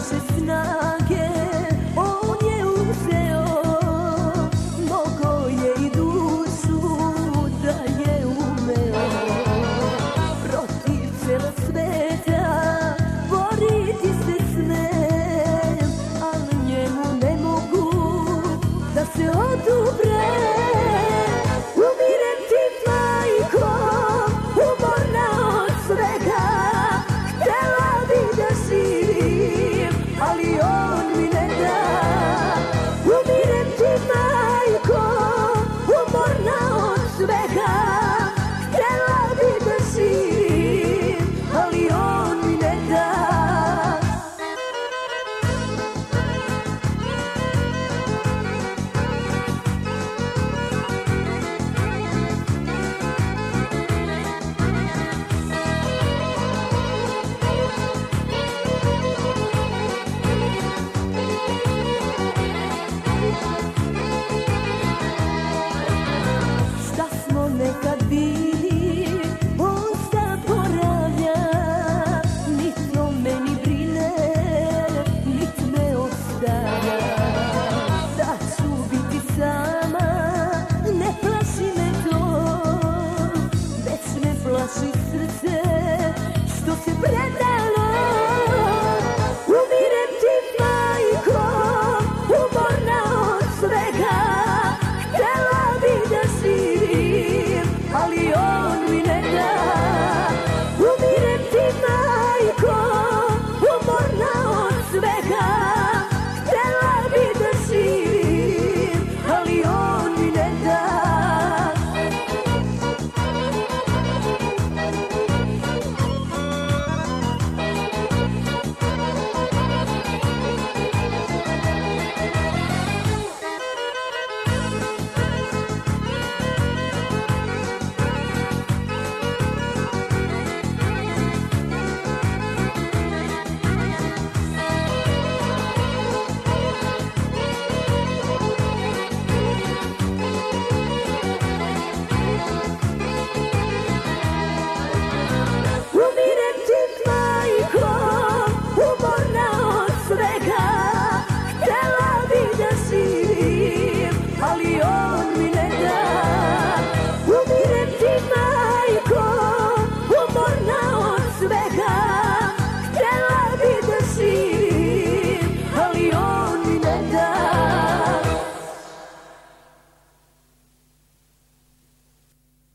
istisna